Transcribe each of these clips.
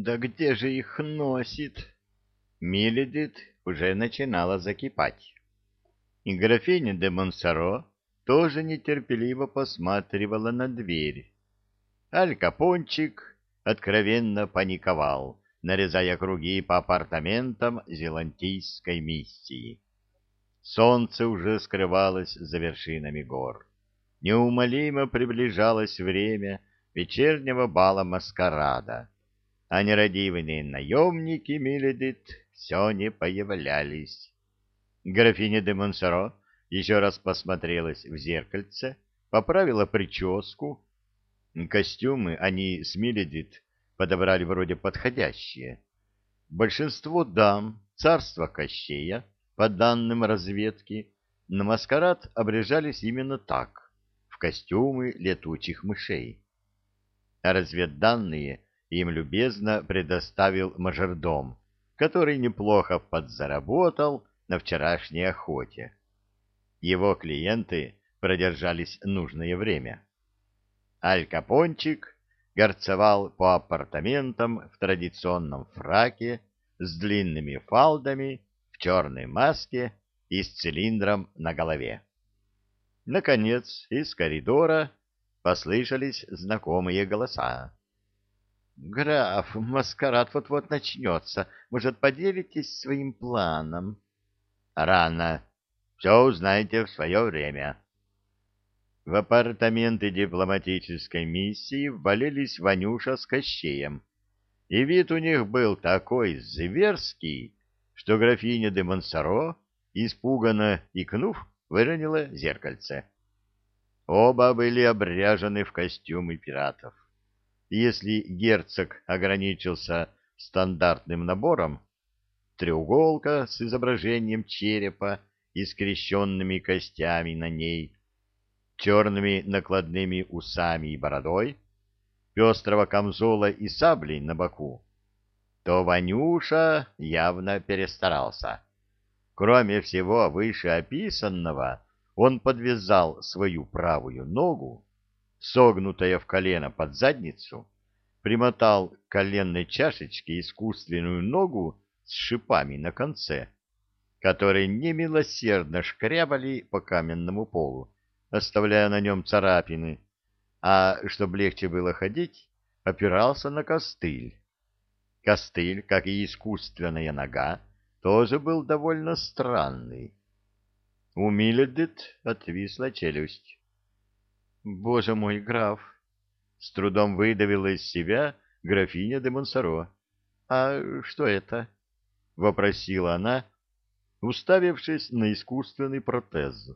Да где же их носит? Миледит уже начинала закипать. И графиня де Монсоро тоже нетерпеливо посматривала на дверь. Аль Капончик откровенно паниковал, нарезая круги по апартаментам зелантийской миссии. Солнце уже скрывалось за вершинами гор. Неумолимо приближалось время вечернего бала маскарада, а нерадивые наемники Миледит все не появлялись. Графиня де Монсоро еще раз посмотрелась в зеркальце, поправила прическу. Костюмы они с Миледит подобрали вроде подходящие. Большинство дам царства Кощея, по данным разведки, на маскарад обрежались именно так, в костюмы летучих мышей. А разведданные им любезно предоставил мажордом, который неплохо подзаработал на вчерашней охоте. Его клиенты продержались нужное время. Аль Капончик горцевал по апартаментам в традиционном фраке с длинными фалдами, в черной маске и с цилиндром на голове. Наконец, из коридора послышались знакомые голоса. — Граф, маскарад вот-вот начнется. Может, поделитесь своим планом? — Рано. Все узнаете в свое время. В апартаменты дипломатической миссии ввалились Ванюша с Кощеем, и вид у них был такой зверский, что графиня де Монсоро, испуганно икнув, выронила зеркальце. Оба были обряжены в костюмы пиратов. Если герцог ограничился стандартным набором, треуголка с изображением черепа и скрещенными костями на ней, черными накладными усами и бородой, пестрого камзола и саблей на боку, то Ванюша явно перестарался. Кроме всего вышеописанного, он подвязал свою правую ногу, согнутая в колено под задницу, примотал к коленной чашечке искусственную ногу с шипами на конце, которые немилосердно шкрябали по каменному полу, оставляя на нем царапины, а, чтобы легче было ходить, опирался на костыль. Костыль, как и искусственная нога, тоже был довольно странный. У Миледит отвисла челюсть. — Боже мой, граф! — с трудом выдавила из себя графиня де Монсоро. — А что это? — вопросила она, уставившись на искусственный протез.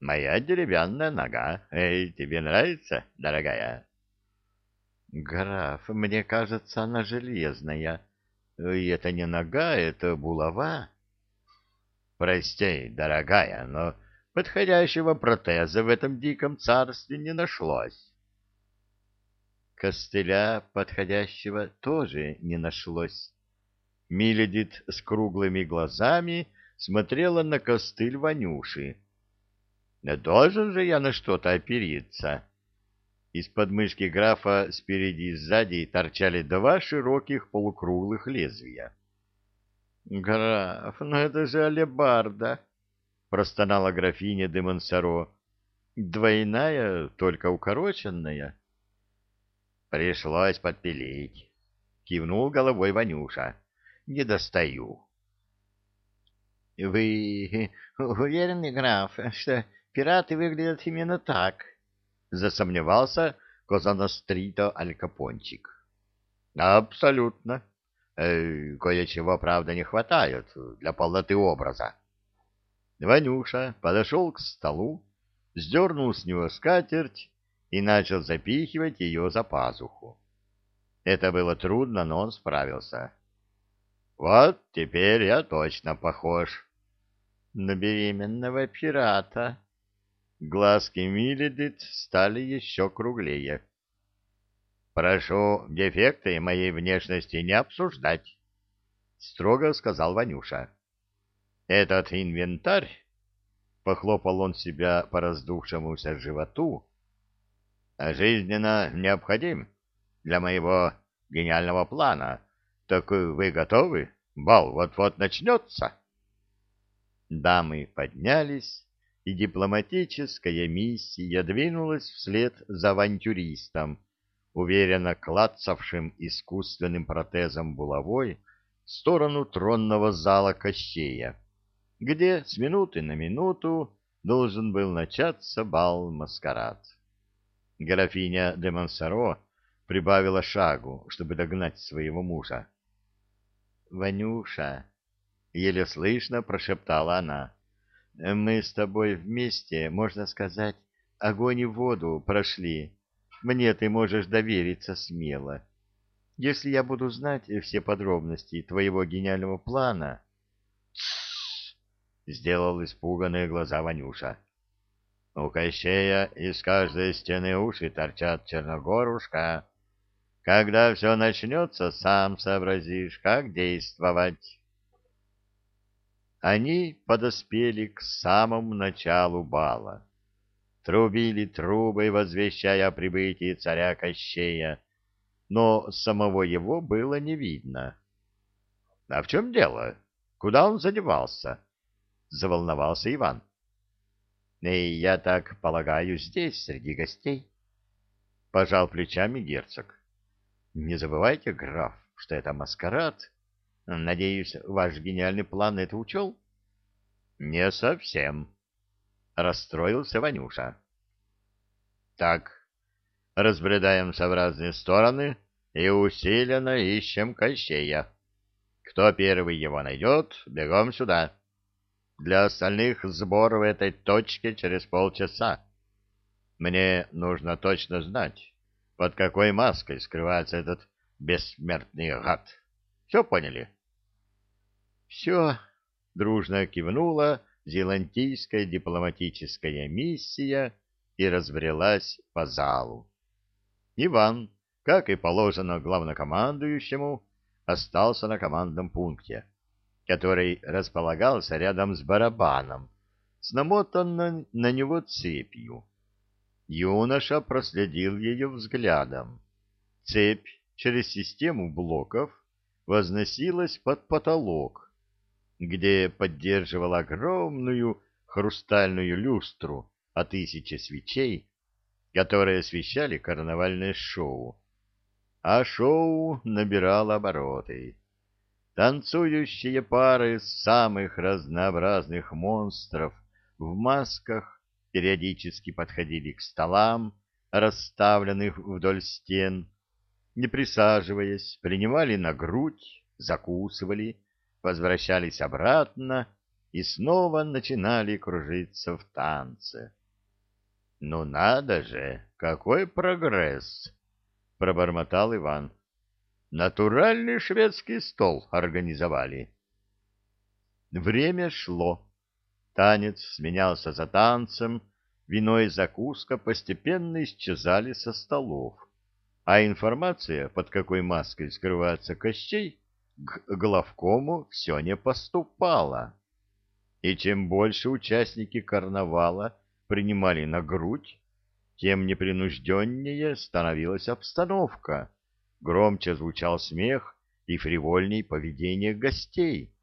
Моя деревянная нога. Эй, тебе нравится, дорогая? Граф, мне кажется, она железная. И это не нога, это булава. Прости, дорогая, но подходящего протеза в этом диком царстве не нашлось. Костыля подходящего тоже не нашлось. Миледит с круглыми глазами смотрела на костыль Ванюши да должен же я на что-то опериться. Из подмышки графа спереди и сзади торчали два широких полукруглых лезвия. — Граф, ну это же алебарда! — простонала графиня де Монсоро. — Двойная, только укороченная. — Пришлось подпилить. — кивнул головой Ванюша. — Не достаю. — Вы уверены, граф, что пираты выглядят именно так, — засомневался Козанострито Алькапончик. — Абсолютно. Э, Кое-чего, правда, не хватает для полноты образа. Ванюша подошел к столу, сдернул с него скатерть и начал запихивать ее за пазуху. Это было трудно, но он справился. — Вот теперь я точно похож на беременного пирата, Глазки Миледит стали еще круглее. «Прошу дефекты моей внешности не обсуждать», — строго сказал Ванюша. «Этот инвентарь», — похлопал он себя по раздувшемуся животу, — «жизненно необходим для моего гениального плана. Так вы готовы? Бал вот-вот начнется. Дамы поднялись, и дипломатическая миссия двинулась вслед за авантюристом, уверенно клацавшим искусственным протезом булавой в сторону тронного зала Кощея, где с минуты на минуту должен был начаться бал-маскарад. Графиня де Монсоро прибавила шагу, чтобы догнать своего мужа. — Ванюша, — еле слышно прошептала она, — мы с тобой вместе, можно сказать, огонь и воду прошли. Мне ты можешь довериться смело. Если я буду знать все подробности твоего гениального плана... — сделал испуганные глаза Ванюша. У Кощея из каждой стены уши торчат черногорушка. Когда все начнется, сам сообразишь, как действовать. Они подоспели к самому началу бала трубили трубы, возвещая о прибытии царя Кощея, но самого его было не видно. — А в чем дело? Куда он задевался? — заволновался Иван. — И я так полагаю, здесь, среди гостей. Пожал плечами герцог. — Не забывайте, граф, что это маскарад. Надеюсь, ваш гениальный план это учел? — Не совсем, расстроился Ванюша. Так, разбредаемся в разные стороны и усиленно ищем Кощея. Кто первый его найдет, бегом сюда. Для остальных сбор в этой точке через полчаса. Мне нужно точно знать, под какой маской скрывается этот бессмертный гад. Все поняли? — Все, — дружно кивнула зелантийская дипломатическая миссия и разбрелась по залу. Иван, как и положено главнокомандующему, остался на командном пункте, который располагался рядом с барабаном, с намотанной на него цепью. Юноша проследил ее взглядом. Цепь через систему блоков возносилась под потолок, где поддерживал огромную хрустальную люстру о тысяче свечей, которые освещали карнавальное шоу. А шоу набирало обороты. Танцующие пары самых разнообразных монстров в масках периодически подходили к столам, расставленных вдоль стен, не присаживаясь, принимали на грудь, закусывали, возвращались обратно и снова начинали кружиться в танце. «Ну надо же, какой прогресс!» — пробормотал Иван. «Натуральный шведский стол организовали». Время шло. Танец сменялся за танцем, вино и закуска постепенно исчезали со столов, а информация, под какой маской скрывается Кощей, к главкому все не поступало. И чем больше участники карнавала принимали на грудь, тем непринужденнее становилась обстановка, громче звучал смех и фривольней поведение гостей.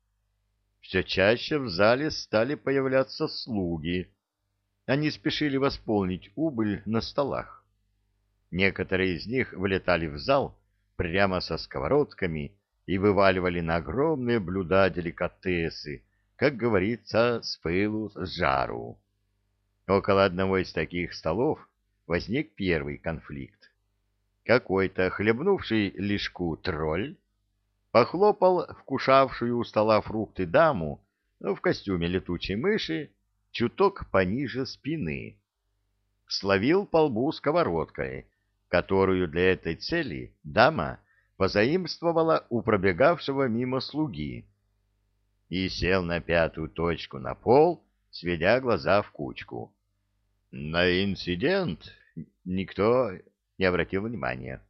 Все чаще в зале стали появляться слуги. Они спешили восполнить убыль на столах. Некоторые из них вылетали в зал прямо со сковородками и вываливали на огромные блюда деликатесы, как говорится, с пылу, с жару. Около одного из таких столов возник первый конфликт. Какой-то хлебнувший лишку тролль похлопал вкушавшую у стола фрукты даму в костюме летучей мыши чуток пониже спины. Словил по лбу сковородкой, которую для этой цели дама позаимствовала у пробегавшего мимо слуги и сел на пятую точку на пол, сведя глаза в кучку. На инцидент никто не обратил внимания,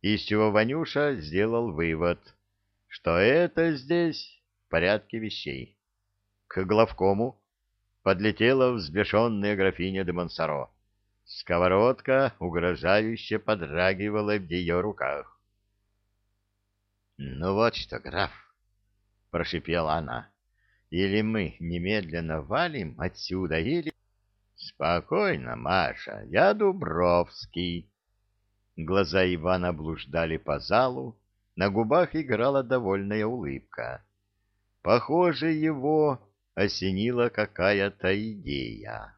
из чего Ванюша сделал вывод, что это здесь в порядке вещей. К главкому подлетела взбешенная графиня де Монсоро. Сковородка угрожающе подрагивала в ее руках. Ну вот что, граф, — прошипела она, — или мы немедленно валим отсюда, или... Спокойно, Маша, я Дубровский. Глаза Ивана блуждали по залу, на губах играла довольная улыбка. Похоже, его осенила какая-то идея.